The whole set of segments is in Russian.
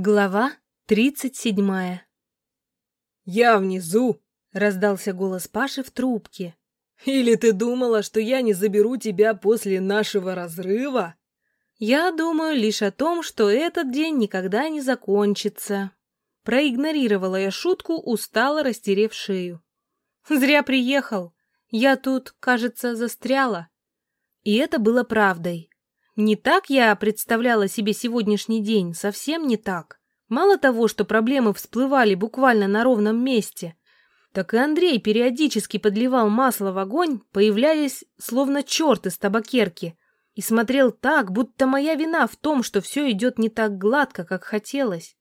Глава тридцать седьмая «Я внизу!» — раздался голос Паши в трубке. «Или ты думала, что я не заберу тебя после нашего разрыва?» «Я думаю лишь о том, что этот день никогда не закончится». Проигнорировала я шутку, устало растерев шею. «Зря приехал. Я тут, кажется, застряла». И это было правдой. Не так я представляла себе сегодняшний день, совсем не так. Мало того, что проблемы всплывали буквально на ровном месте, так и Андрей периодически подливал масло в огонь, появлялись словно черт из табакерки, и смотрел так, будто моя вина в том, что все идет не так гладко, как хотелось.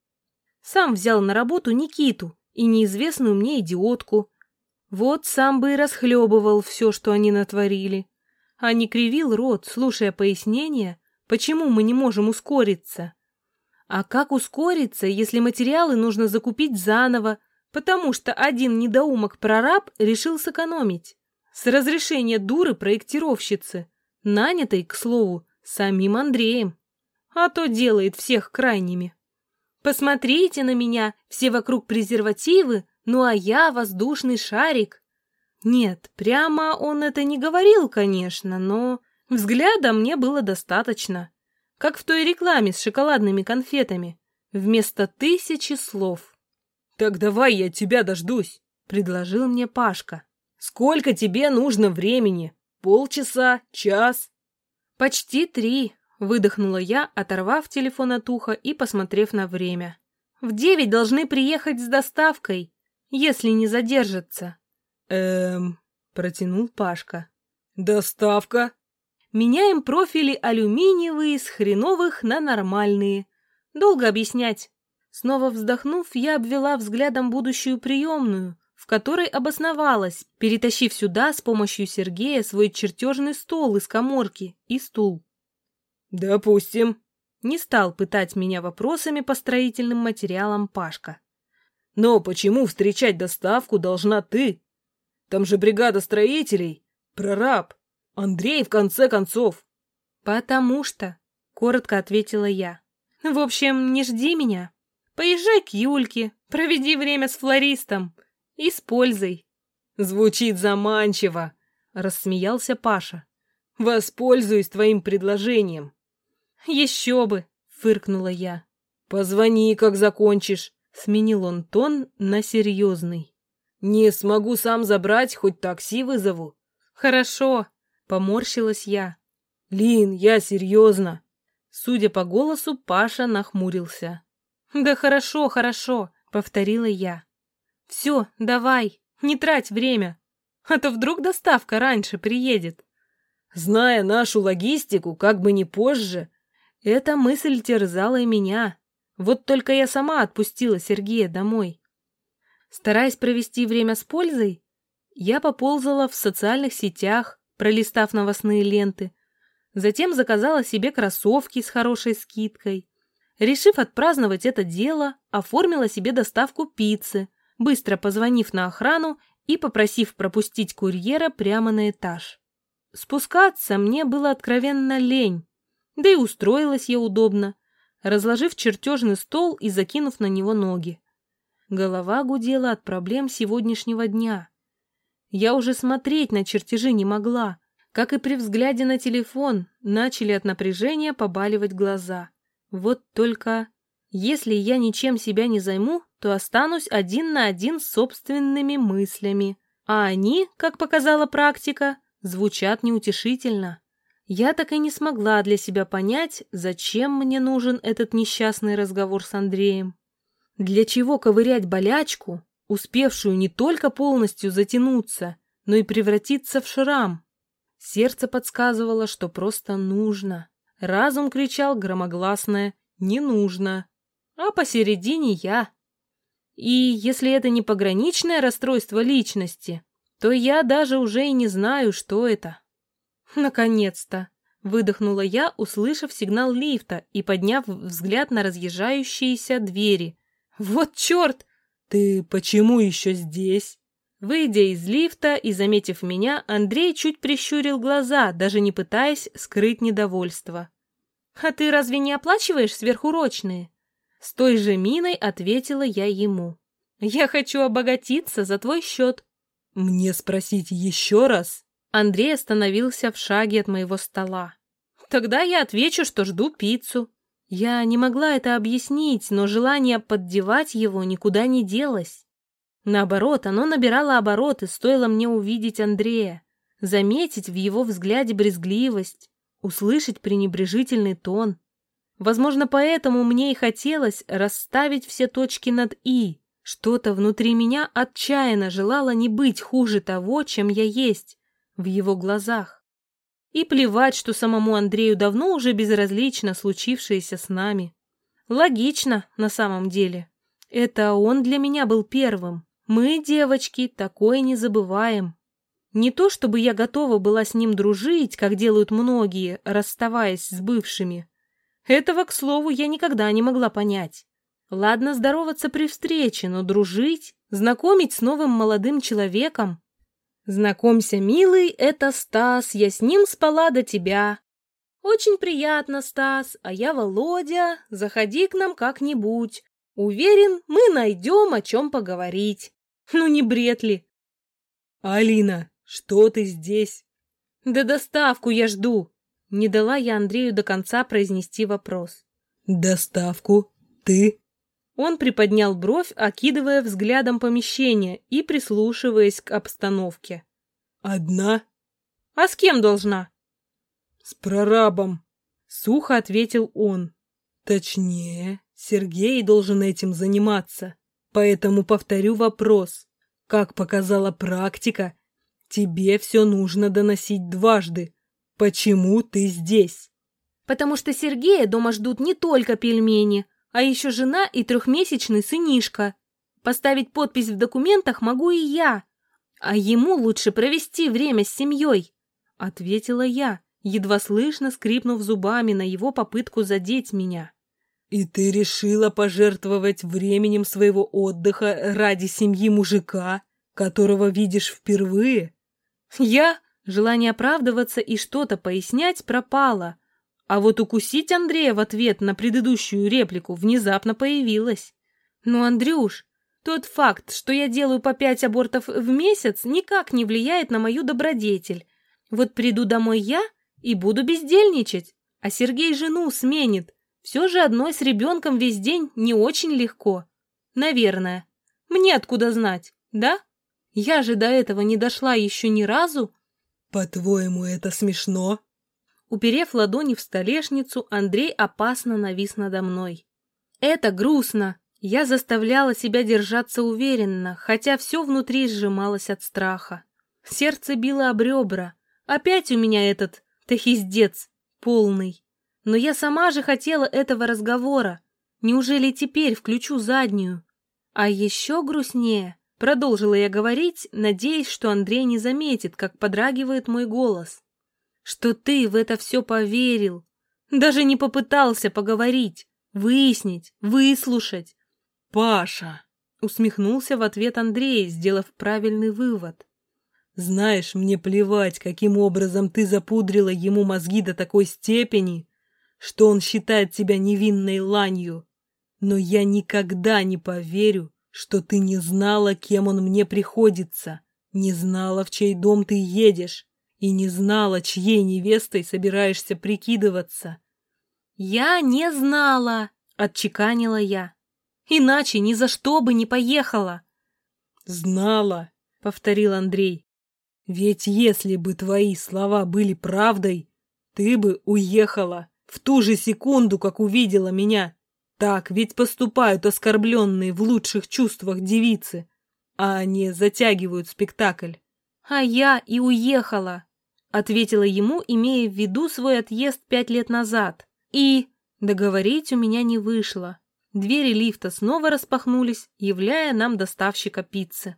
Сам взял на работу Никиту и неизвестную мне идиотку. Вот сам бы и расхлебывал все, что они натворили а не кривил рот, слушая пояснения, почему мы не можем ускориться. А как ускориться, если материалы нужно закупить заново, потому что один недоумок-прораб решил сэкономить? С разрешения дуры проектировщицы, нанятой, к слову, самим Андреем. А то делает всех крайними. Посмотрите на меня, все вокруг презервативы, ну а я воздушный шарик. Нет, прямо он это не говорил, конечно, но взгляда мне было достаточно. Как в той рекламе с шоколадными конфетами. Вместо тысячи слов. «Так давай я тебя дождусь», — предложил мне Пашка. «Сколько тебе нужно времени? Полчаса? Час?» «Почти три», — выдохнула я, оторвав телефон от уха и посмотрев на время. «В девять должны приехать с доставкой, если не задержатся». «Эм...» — протянул Пашка. «Доставка?» «Меняем профили алюминиевые с хреновых на нормальные. Долго объяснять». Снова вздохнув, я обвела взглядом будущую приемную, в которой обосновалась, перетащив сюда с помощью Сергея свой чертежный стол из коморки и стул. «Допустим», — не стал пытать меня вопросами по строительным материалам Пашка. «Но почему встречать доставку должна ты?» Там же бригада строителей, прораб, Андрей в конце концов. Потому что, коротко ответила я. В общем, не жди меня. Поезжай к Юльке, проведи время с флористом и с пользой. Звучит заманчиво, рассмеялся Паша. Воспользуюсь твоим предложением. Еще бы, фыркнула я. Позвони, как закончишь, сменил он тон на серьезный. «Не смогу сам забрать, хоть такси вызову». «Хорошо», — поморщилась я. «Лин, я серьезно». Судя по голосу, Паша нахмурился. «Да хорошо, хорошо», — повторила я. «Все, давай, не трать время, а то вдруг доставка раньше приедет». Зная нашу логистику, как бы не позже, эта мысль терзала и меня. Вот только я сама отпустила Сергея домой. Стараясь провести время с пользой, я поползала в социальных сетях, пролистав новостные ленты. Затем заказала себе кроссовки с хорошей скидкой. Решив отпраздновать это дело, оформила себе доставку пиццы, быстро позвонив на охрану и попросив пропустить курьера прямо на этаж. Спускаться мне было откровенно лень, да и устроилась я удобно, разложив чертежный стол и закинув на него ноги. Голова гудела от проблем сегодняшнего дня. Я уже смотреть на чертежи не могла. Как и при взгляде на телефон, начали от напряжения побаливать глаза. Вот только... Если я ничем себя не займу, то останусь один на один с собственными мыслями. А они, как показала практика, звучат неутешительно. Я так и не смогла для себя понять, зачем мне нужен этот несчастный разговор с Андреем. Для чего ковырять болячку, успевшую не только полностью затянуться, но и превратиться в шрам? Сердце подсказывало, что просто нужно. Разум кричал громогласное «не нужно», а посередине я. И если это не пограничное расстройство личности, то я даже уже и не знаю, что это. Наконец-то! Выдохнула я, услышав сигнал лифта и подняв взгляд на разъезжающиеся двери, «Вот черт! Ты почему еще здесь?» Выйдя из лифта и заметив меня, Андрей чуть прищурил глаза, даже не пытаясь скрыть недовольство. «А ты разве не оплачиваешь сверхурочные?» С той же миной ответила я ему. «Я хочу обогатиться за твой счет». «Мне спросить еще раз?» Андрей остановился в шаге от моего стола. «Тогда я отвечу, что жду пиццу». Я не могла это объяснить, но желание поддевать его никуда не делось. Наоборот, оно набирало обороты, стоило мне увидеть Андрея, заметить в его взгляде брезгливость, услышать пренебрежительный тон. Возможно, поэтому мне и хотелось расставить все точки над «и». Что-то внутри меня отчаянно желало не быть хуже того, чем я есть, в его глазах. И плевать, что самому Андрею давно уже безразлично случившееся с нами. Логично, на самом деле. Это он для меня был первым. Мы, девочки, такое не забываем. Не то чтобы я готова была с ним дружить, как делают многие, расставаясь с бывшими. Этого, к слову, я никогда не могла понять. Ладно здороваться при встрече, но дружить, знакомить с новым молодым человеком. Знакомься, милый, это Стас, я с ним спала до тебя. Очень приятно, Стас, а я Володя, заходи к нам как-нибудь. Уверен, мы найдем о чем поговорить. Ну не бред ли? Алина, что ты здесь? Да доставку я жду. Не дала я Андрею до конца произнести вопрос. Доставку? Ты? Он приподнял бровь, окидывая взглядом помещение и прислушиваясь к обстановке. «Одна?» «А с кем должна?» «С прорабом», — сухо ответил он. «Точнее, Сергей должен этим заниматься, поэтому повторю вопрос. Как показала практика, тебе все нужно доносить дважды. Почему ты здесь?» «Потому что Сергея дома ждут не только пельмени», а еще жена и трехмесячный сынишка. Поставить подпись в документах могу и я, а ему лучше провести время с семьей, — ответила я, едва слышно скрипнув зубами на его попытку задеть меня. «И ты решила пожертвовать временем своего отдыха ради семьи мужика, которого видишь впервые?» Я, желание оправдываться и что-то пояснять, пропало, а вот укусить Андрея в ответ на предыдущую реплику внезапно появилось. Ну, Андрюш, тот факт, что я делаю по пять абортов в месяц, никак не влияет на мою добродетель. Вот приду домой я и буду бездельничать, а Сергей жену сменит. Все же одной с ребенком весь день не очень легко. Наверное. Мне откуда знать, да? Я же до этого не дошла еще ни разу. По-твоему, это смешно? Уперев ладони в столешницу, Андрей опасно навис надо мной. «Это грустно!» Я заставляла себя держаться уверенно, хотя все внутри сжималось от страха. Сердце било об ребра. Опять у меня этот тахиздец полный. Но я сама же хотела этого разговора. Неужели теперь включу заднюю? А еще грустнее, продолжила я говорить, надеясь, что Андрей не заметит, как подрагивает мой голос что ты в это все поверил. Даже не попытался поговорить, выяснить, выслушать. «Паша!» — усмехнулся в ответ Андрей, сделав правильный вывод. «Знаешь, мне плевать, каким образом ты запудрила ему мозги до такой степени, что он считает тебя невинной ланью. Но я никогда не поверю, что ты не знала, кем он мне приходится, не знала, в чей дом ты едешь, и не знала, чьей невестой собираешься прикидываться. «Я не знала!» — отчеканила я. «Иначе ни за что бы не поехала!» «Знала!» — повторил Андрей. «Ведь если бы твои слова были правдой, ты бы уехала в ту же секунду, как увидела меня. Так ведь поступают оскорбленные в лучших чувствах девицы, а они затягивают спектакль. А я и уехала ответила ему, имея в виду свой отъезд пять лет назад. И договорить у меня не вышло. Двери лифта снова распахнулись, являя нам доставщика пиццы.